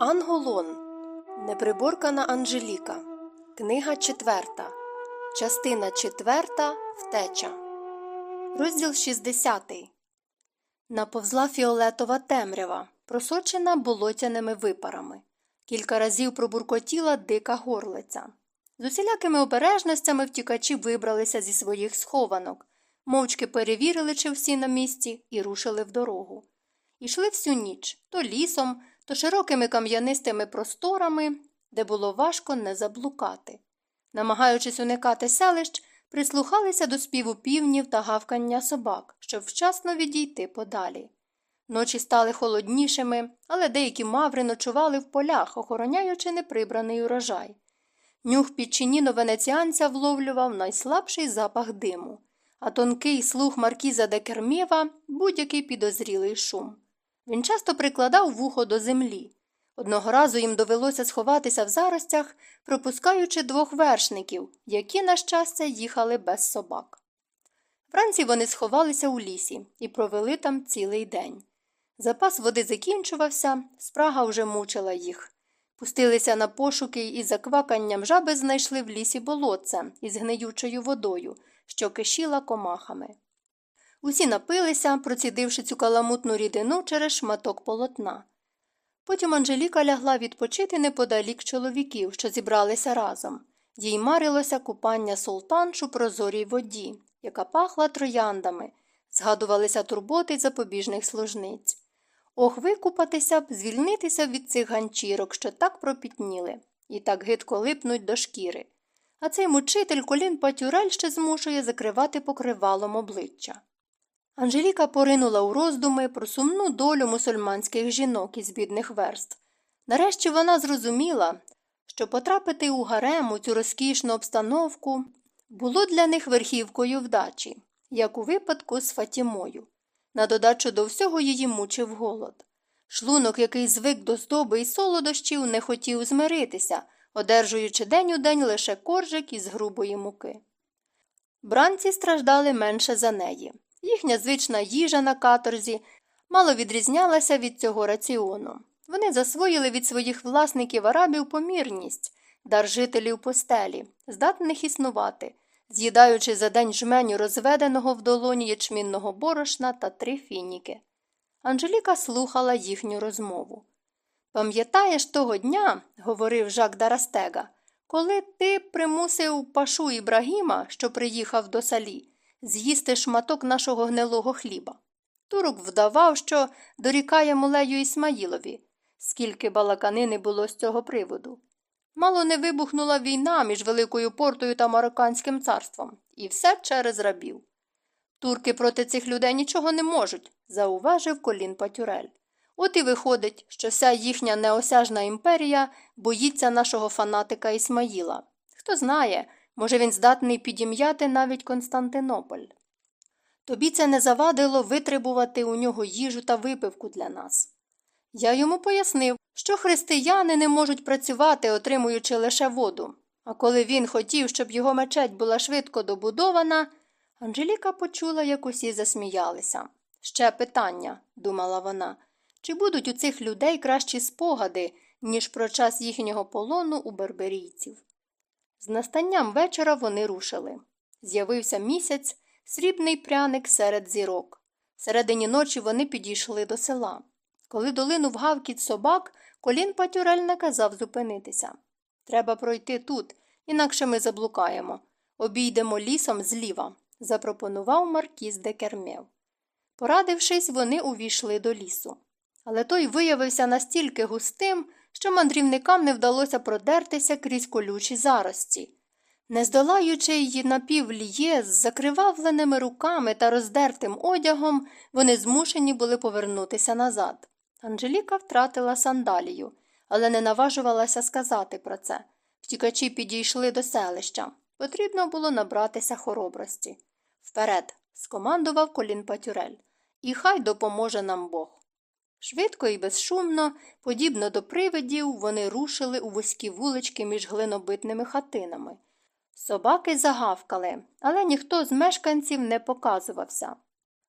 Анголон. Неприборкана Анжеліка. Книга четверта. Частина четверта. Втеча. Розділ 60. Наповзла фіолетова темрява, просочена болотяними випарами. Кілька разів пробуркотіла дика горлиця. З усілякими обережностями втікачі вибралися зі своїх схованок, мовчки перевірили, чи всі на місці, і рушили в дорогу. Ішли всю ніч то лісом, то широкими кам'янистими просторами, де було важко не заблукати. Намагаючись уникати селищ, прислухалися до співу півнів та гавкання собак, щоб вчасно відійти подалі. Ночі стали холоднішими, але деякі маври ночували в полях, охороняючи неприбраний урожай. Нюх підчиніно венеціанця вловлював найслабший запах диму, а тонкий слух маркіза де Кермєва будь-який підозрілий шум. Він часто прикладав вухо до землі. Одного разу їм довелося сховатися в заростях, пропускаючи двох вершників, які, на щастя, їхали без собак. Вранці вони сховалися у лісі і провели там цілий день. Запас води закінчувався, спрага вже мучила їх. Пустилися на пошуки і за кваканням жаби знайшли в лісі болотце із гниючою водою, що кишіла комахами. Усі напилися, процідивши цю каламутну рідину через шматок полотна. Потім Анжеліка лягла відпочити неподалік чоловіків, що зібралися разом. Їй марилося купання султанш у прозорій воді, яка пахла трояндами, згадувалися турботи запобіжних служниць. Ох, викупатися б, звільнитися від цих ганчірок, що так пропітніли, і так гидко липнуть до шкіри. А цей мучитель колін патюрель ще змушує закривати покривалом обличчя. Анжеліка поринула у роздуми про сумну долю мусульманських жінок із бідних верств. Нарешті вона зрозуміла, що потрапити у гарем у цю розкішну обстановку було для них верхівкою вдачі, як у випадку з Фатімою. На додачу до всього її мучив голод. Шлунок, який звик до здоби і солодощів, не хотів змиритися, одержуючи день у день лише коржик із грубої муки. Бранці страждали менше за неї. Їхня звична їжа на каторзі мало відрізнялася від цього раціону. Вони засвоїли від своїх власників арабів помірність, дар жителів постелі, здатних існувати, з'їдаючи за день жменю розведеного в долоні ячмінного борошна та три фініки. Анжеліка слухала їхню розмову. Пам'ятаєш того дня, говорив Жак Дарастега, коли ти примусив пашу Ібрагіма, що приїхав до салі, з'їсти шматок нашого гнилого хліба. Турок вдавав, що дорікає мулею Ісмаїлові, скільки балаканини було з цього приводу. Мало не вибухнула війна між Великою Портою та Марокканським царством, і все через рабів. Турки проти цих людей нічого не можуть, зауважив колін Патюрель. От і виходить, що вся їхня неосяжна імперія боїться нашого фанатика Ісмаїла. Хто знає, може, він здатний підім'яти навіть Константинополь. Тобі це не завадило витребувати у нього їжу та випивку для нас. Я йому пояснив, що християни не можуть працювати, отримуючи лише воду. А коли він хотів, щоб його мечеть була швидко добудована, Анжеліка почула, як усі засміялися. Ще питання, думала вона, чи будуть у цих людей кращі спогади, ніж про час їхнього полону у берберійців. З настанням вечора вони рушили. З'явився місяць, срібний пряник серед зірок. Середині ночі вони підійшли до села. Коли долинув гавкіт собак, колін Патюрель наказав зупинитися. Треба пройти тут, інакше ми заблукаємо. Обійдемо лісом зліва, запропонував маркіз де Кермєв. Порадившись, вони увійшли до лісу. Але той виявився настільки густим, що мандрівникам не вдалося продертися крізь колючі зарості. Не здолаючи її напівліє з закривавленими руками та роздертим одягом, вони змушені були повернутися назад. Анжеліка втратила сандалію, але не наважувалася сказати про це. Втікачі підійшли до селища. Потрібно було набратися хоробрості. Вперед, скомандував колін Патюрель, і хай допоможе нам Бог. Швидко і безшумно, подібно до привидів, вони рушили у вузькі вулички між глинобитними хатинами. Собаки загавкали, але ніхто з мешканців не показувався.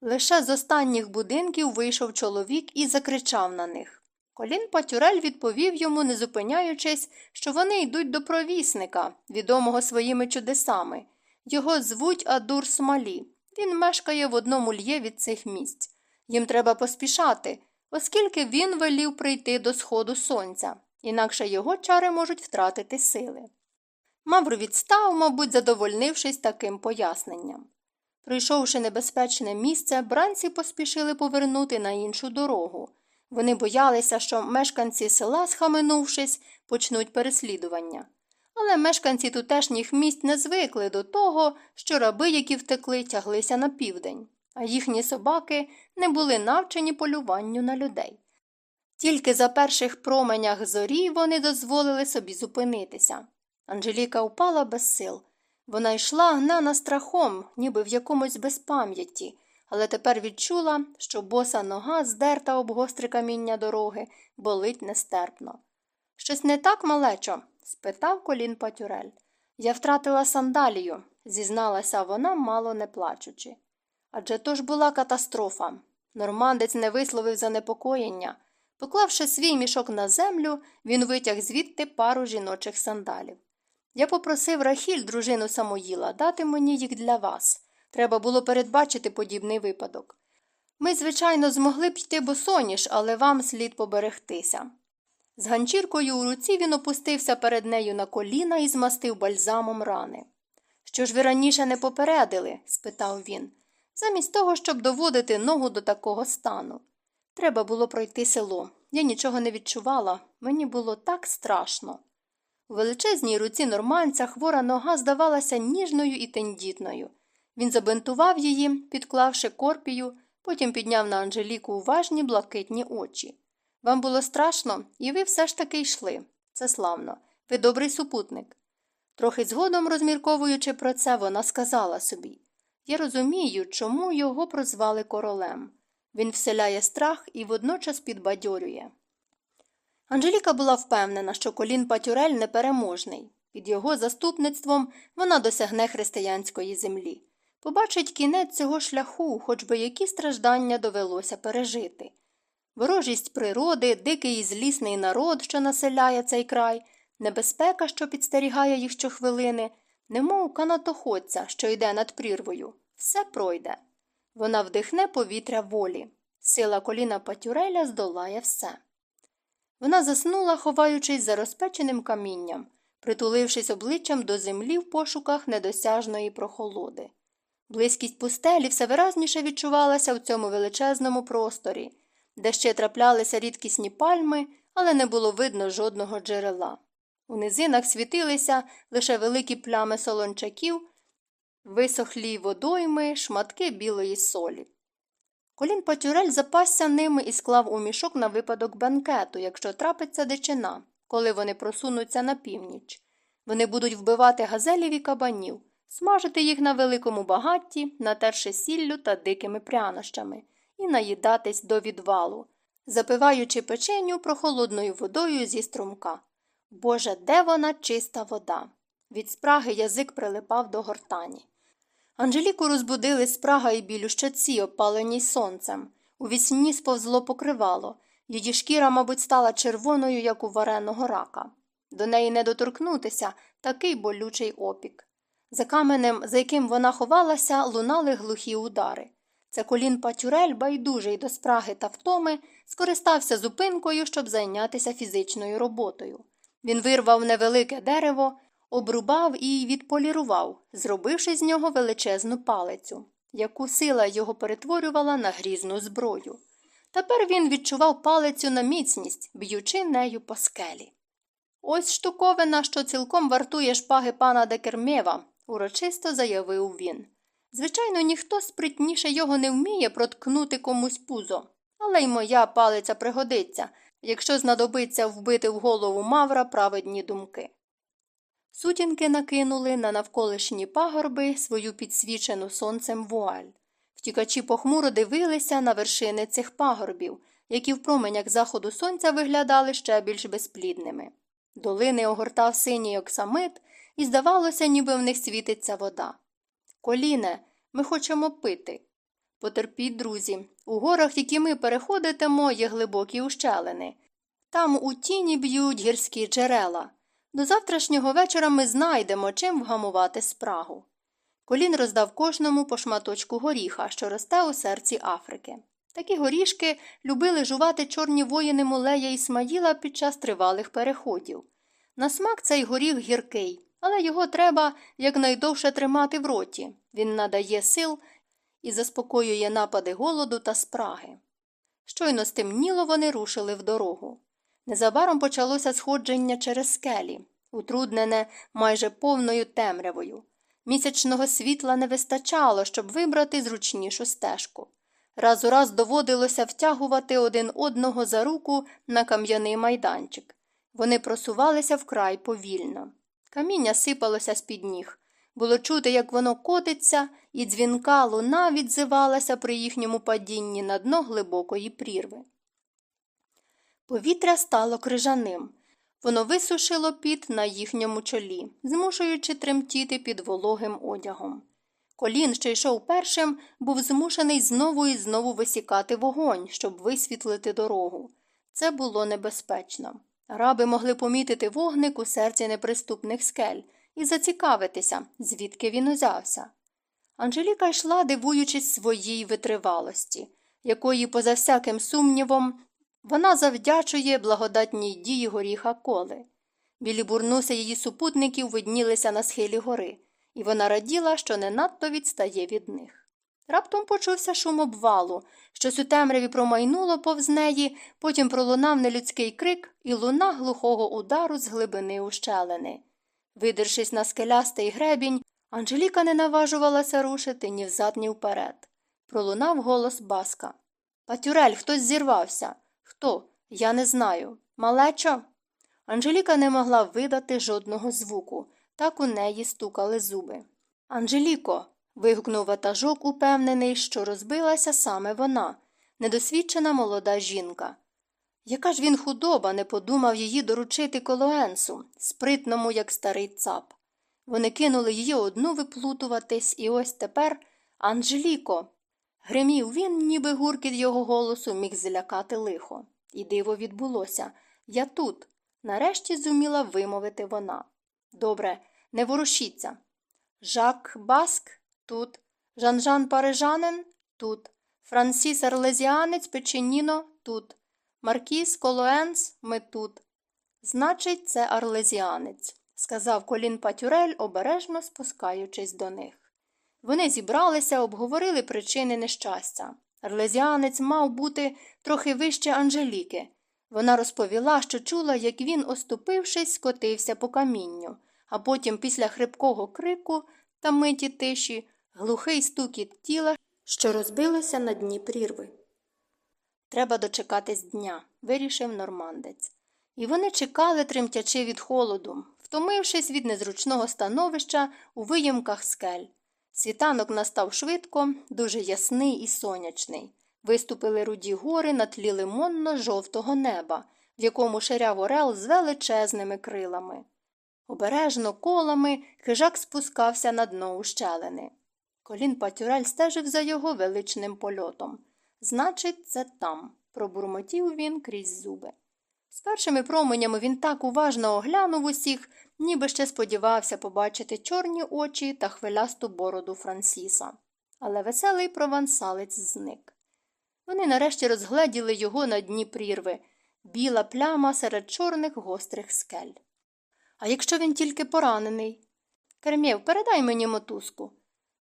Лише з останніх будинків вийшов чоловік і закричав на них Колін Патюрель відповів йому, не зупиняючись, що вони йдуть до провісника, відомого своїми чудесами. Його звуть Адур Смалі. Він мешкає в одному л'є від цих місць. Їм треба поспішати, оскільки він велів прийти до сходу сонця, інакше його чари можуть втратити сили. Мавр відстав, мабуть, задовольнившись таким поясненням. Пройшовши небезпечне місце, бранці поспішили повернути на іншу дорогу. Вони боялися, що мешканці села, схаменувшись, почнуть переслідування. Але мешканці тутешніх місць не звикли до того, що раби, які втекли, тяглися на південь, а їхні собаки не були навчені полюванню на людей. Тільки за перших променях зорі вони дозволили собі зупинитися. Анжеліка впала без сил. Вона йшла гнана страхом, ніби в якомусь безпам'ятті, але тепер відчула, що боса нога, здерта об гостре каміння дороги, болить нестерпно. Щось не так, малечо? спитав колін Патюрель. Я втратила сандалію, зізналася вона, мало не плачучи. Адже то ж була катастрофа. Нормандець не висловив занепокоєння. Поклавши свій мішок на землю, він витяг звідти пару жіночих сандалів. Я попросив Рахіль, дружину Самоїла, дати мені їх для вас. Треба було передбачити подібний випадок. Ми, звичайно, змогли б йти босоніж, але вам слід поберегтися. З ганчіркою у руці він опустився перед нею на коліна і змастив бальзамом рани. Що ж ви раніше не попередили? спитав він, замість того, щоб доводити ногу до такого стану. Треба було пройти село. Я нічого не відчувала, мені було так страшно. У величезній руці норманця хвора нога здавалася ніжною і тендітною. Він забинтував її, підклавши корпію, потім підняв на Анжеліку уважні блакитні очі. Вам було страшно, і ви все ж таки йшли. Це славно. Ви добрий супутник. Трохи згодом, розмірковуючи про це, вона сказала собі Я розумію, чому його прозвали королем. Він вселяє страх і водночас підбадьорює. Анжеліка була впевнена, що колін Патюрель непереможний. Під його заступництвом вона досягне християнської землі. Побачить кінець цього шляху, хоч би які страждання довелося пережити. Ворожість природи, дикий і злісний народ, що населяє цей край, небезпека, що підстерігає їх щохвилини, немов канатоходця, що йде над прірвою, все пройде. Вона вдихне повітря волі. Сила коліна Патюреля здолає все. Вона заснула, ховаючись за розпеченим камінням, притулившись обличчям до землі в пошуках недосяжної прохолоди. Близькість пустелі все виразніше відчувалася в цьому величезному просторі, де ще траплялися рідкісні пальми, але не було видно жодного джерела. У низинах світилися лише великі плями солончаків, висохлі водойми, шматки білої солі. Колін Патюрель запасся ними і склав у мішок на випадок бенкету, якщо трапиться дичина, коли вони просунуться на північ. Вони будуть вбивати газелів і кабанів, смажити їх на великому багатті, натерши сіллю та дикими прянощами, і наїдатись до відвалу, запиваючи печеню прохолодною водою зі струмка. Боже, де вона чиста вода? Від спраги язик прилипав до гортані. Анжеліку розбудили спрага і біль у щоці, опаленій сонцем. У вісні сповзло покривало. Її шкіра, мабуть, стала червоною, як у вареного рака. До неї не доторкнутися такий болючий опік. За каменем, за яким вона ховалася, лунали глухі удари. Це колін Патюрель, байдужий до спраги та втоми, скористався зупинкою, щоб зайнятися фізичною роботою. Він вирвав невелике дерево, обрубав і відполірував, зробивши з нього величезну палицю, яку сила його перетворювала на грізну зброю. Тепер він відчував палицю на міцність, б'ючи нею по скелі. Ось штуковина, що цілком вартує шпаги пана Декермєва, урочисто заявив він. Звичайно, ніхто спритніше його не вміє проткнути комусь пузо, але й моя палиця пригодиться, якщо знадобиться вбити в голову мавра праведні думки. Сутінки накинули на навколишні пагорби свою підсвічену сонцем вуаль. Втікачі похмуро дивилися на вершини цих пагорбів, які в променях заходу сонця виглядали ще більш безплідними. Долини огортав синій оксамит, і здавалося, ніби в них світиться вода. Коліне, ми хочемо пити. Потерпіть, друзі, у горах, які ми переходитимо, є глибокі ущелини. Там у тіні б'ють гірські джерела. До завтрашнього вечора ми знайдемо, чим вгамувати спрагу. Колін роздав кожному по шматочку горіха, що росте у серці Африки. Такі горішки любили жувати чорні воїни Мулея Ісмаїла під час тривалих переходів. На смак цей горіх гіркий, але його треба якнайдовше тримати в роті. Він надає сил і заспокоює напади голоду та спраги. Щойно стемніло вони рушили в дорогу. Незабаром почалося сходження через скелі, утруднене майже повною темрявою. Місячного світла не вистачало, щоб вибрати зручнішу стежку. Раз у раз доводилося втягувати один одного за руку на кам'яний майданчик. Вони просувалися вкрай повільно. Каміння сипалося з під ніг. Було чути, як воно котиться, і дзвінка луна відзивалася при їхньому падінні на дно глибокої прірви. Повітря стало крижаним. Воно висушило піт на їхньому чолі, змушуючи тремтіти під вологим одягом. Колін, що йшов першим, був змушений знову і знову висікати вогонь, щоб висвітлити дорогу. Це було небезпечно. Раби могли помітити вогник у серці неприступних скель і зацікавитися, звідки він узявся. Анжеліка йшла, дивуючись своїй витривалості, якої, поза всяким сумнівом, вона завдячує благодатній дії горіха коли. Білі бурнуси її супутників виднілися на схилі гори, і вона раділа, що не надто відстає від них. Раптом почувся шум обвалу, щось у темряві промайнуло повз неї, потім пролунав нелюдський крик і луна глухого удару з глибини ущелини. Видершись на скелястий гребінь, Анжеліка не наважувалася рушити ні взад, ні вперед. Пролунав голос баска. Патюрель, хтось зірвався. Хто? Я не знаю. Малечо? Анжеліка не могла видати жодного звуку, так у неї стукали зуби. Анжеліко. вигукнув ватажок, упевнений, що розбилася саме вона, недосвідчена молода жінка. Яка ж він худоба, не подумав її доручити колоенсу, спритному, як старий цап. Вони кинули її одну виплутуватись, і ось тепер Анжеліко. Гримів він, ніби гуркіт його голосу міг злякати лихо. І диво відбулося. Я тут. Нарешті зуміла вимовити вона. Добре, не ворушіться. Жак Баск тут, Жан-Жан Парижанин тут, Франсіс Арлезіанець Печеніно тут, Маркіс Колоенс ми тут. Значить, це арлезіанець, сказав колін Патюрель, обережно спускаючись до них. Вони зібралися, обговорили причини нещастя. Арлезіанець мав бути трохи вище Анжеліки. Вона розповіла, що чула, як він, оступившись, скотився по камінню, а потім, після хрипкого крику та миті тиші, глухий стукіт тіла, що розбилося на дні прірви. Треба дочекатись дня, вирішив нормандець. І вони чекали, тремтячи від холоду, втомившись від незручного становища у виємках скель. Світанок настав швидко, дуже ясний і сонячний. Виступили руді гори на тлі лимонно жовтого неба, в якому ширяв орел з величезними крилами. Обережно колами хижак спускався на дно ущелини. Колін Патюрель стежив за його величним польотом. Значить, це там, пробурмотів він крізь зуби. З першими променями він так уважно оглянув усіх, ніби ще сподівався побачити чорні очі та хвилясту бороду Франсіса. Але веселий провансалець зник. Вони нарешті розгледіли його на дні прірви біла пляма серед чорних гострих скель. А якщо він тільки поранений? Кермєв, передай мені мотузку.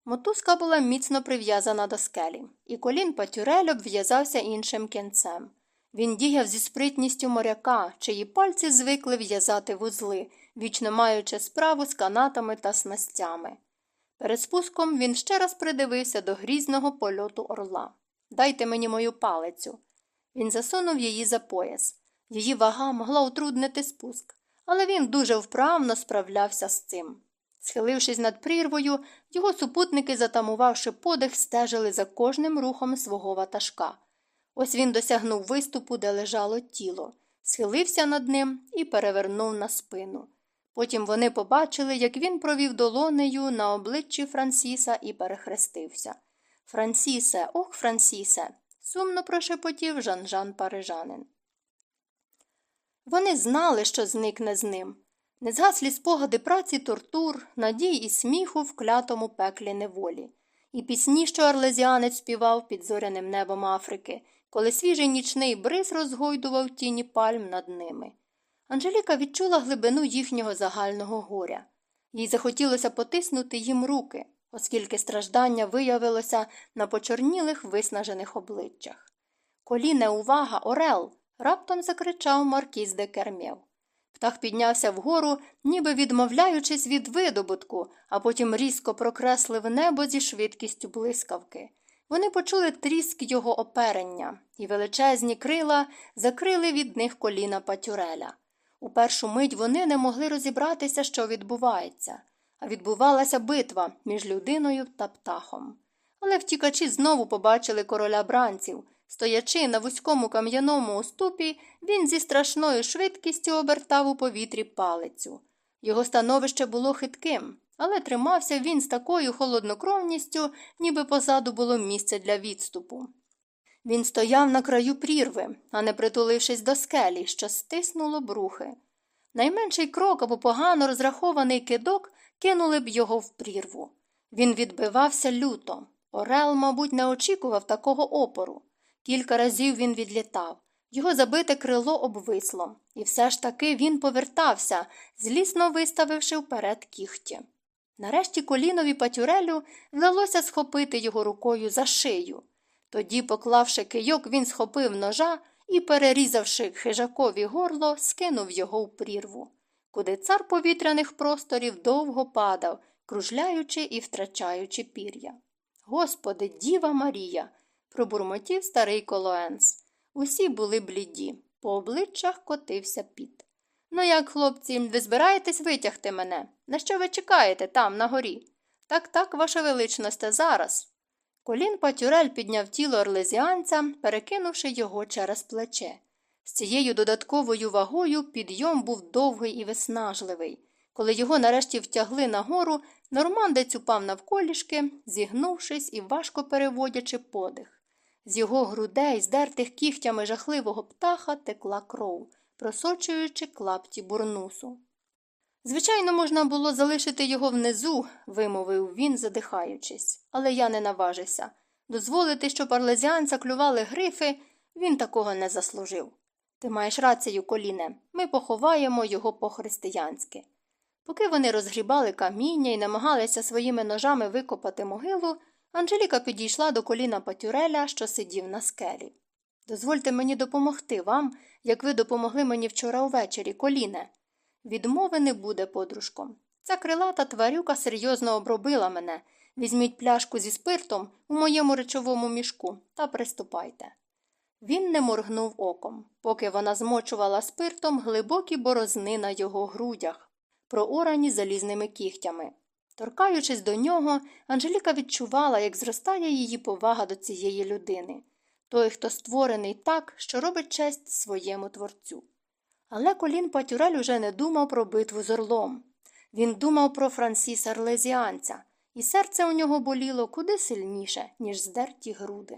Мотузка була міцно прив'язана до скелі, і колін Патюрель обв'язався іншим кінцем. Він діяв зі спритністю моряка, чиї пальці звикли в'язати вузли, вічно маючи справу з канатами та снастями. Перед спуском він ще раз придивився до грізного польоту орла. Дайте мені мою палицю. Він засунув її за пояс. Її вага могла утруднити спуск, але він дуже вправно справлявся з цим. Схилившись над прірвою, його супутники, затамувавши подих, стежили за кожним рухом свого ватажка. Ось він досягнув виступу, де лежало тіло, схилився над ним і перевернув на спину. Потім вони побачили, як він провів долонею на обличчі Франсіса і перехрестився. Франсісе, ох, Франсісе, сумно прошепотів Жан-Жан Парижанин. Вони знали, що зникне з ним. Незгаслі спогади праці тортур, надій і сміху в клятому пеклі неволі, і пісні, що арлезіанець співав під зоряним небом Африки, коли свіжий нічний бриз розгойдував тіні пальм над ними. Анжеліка відчула глибину їхнього загального горя. Їй захотілося потиснути їм руки, оскільки страждання виявилося на почорнілих виснажених обличчях. Коліне, увага, Орел. раптом закричав маркіз де Кермєв. Птах піднявся вгору, ніби відмовляючись від видобутку, а потім різко прокреслив небо зі швидкістю блискавки. Вони почули тріск його оперення, і величезні крила закрили від них коліна патюреля. У першу мить вони не могли розібратися, що відбувається, а відбувалася битва між людиною та птахом. Але втікачі знову побачили короля бранців. Стоячи на вузькому кам'яному уступі, він зі страшною швидкістю обертав у повітрі палицю. Його становище було хитким, але тримався він з такою холоднокровністю, ніби позаду було місце для відступу. Він стояв на краю прірви, а не притулившись до скелі, що стиснуло брухи. Найменший крок або погано розрахований кидок кинули б його в прірву. Він відбивався люто. Орел, мабуть, не очікував такого опору. Кілька разів він відлітав. Його забите крило обвисло, і все ж таки він повертався, злісно виставивши вперед кіхті. Нарешті колінові патюрелю вдалося схопити його рукою за шию. Тоді, поклавши кийок, він схопив ножа і, перерізавши хижакові горло, скинув його в прірву, куди цар повітряних просторів довго падав, кружляючи і втрачаючи пір'я. Господи, Діва Марія! Пробурмотів старий Колоенс. Усі були бліді, по обличчях котився піт. Ну як, хлопці, ви збираєтесь витягти мене? На що ви чекаєте там, на горі? Так, так, ваша величність, зараз. Колін Патюрель підняв тіло орлезіанця, перекинувши його через плече. З цією додатковою вагою підйом був довгий і виснажливий. Коли його нарешті втягли нагору, нормандець упав навколішки, зігнувшись і важко переводячи подих. З його грудей, здертих кігтями жахливого птаха, текла кров, просочуючи клапті бурнусу. Звичайно, можна було залишити його внизу, вимовив він, задихаючись, але я не наважився. Дозволити, щоб парлезіанця клювали грифи, він такого не заслужив. Ти маєш рацію, коліне, ми поховаємо його по-християнськи. Поки вони розгрібали каміння і намагалися своїми ножами викопати могилу, Анжеліка підійшла до коліна Патюреля, що сидів на скелі. Дозвольте мені допомогти вам, як ви допомогли мені вчора увечері, коліне. Відмови не буде, подружком. Ця крилата тварюка серйозно обробила мене. Візьміть пляшку зі спиртом у моєму речовому мішку та приступайте. Він не моргнув оком, поки вона змочувала спиртом глибокі борозни на його грудях, проорані залізними кігтями. Торкаючись до нього, Анжеліка відчувала, як зростає її повага до цієї людини той, хто створений так, що робить честь своєму творцю. Але колін Патюрель уже не думав про битву з орлом. Він думав про Франсіса Арлезіанця, і серце у нього боліло куди сильніше, ніж здерті груди.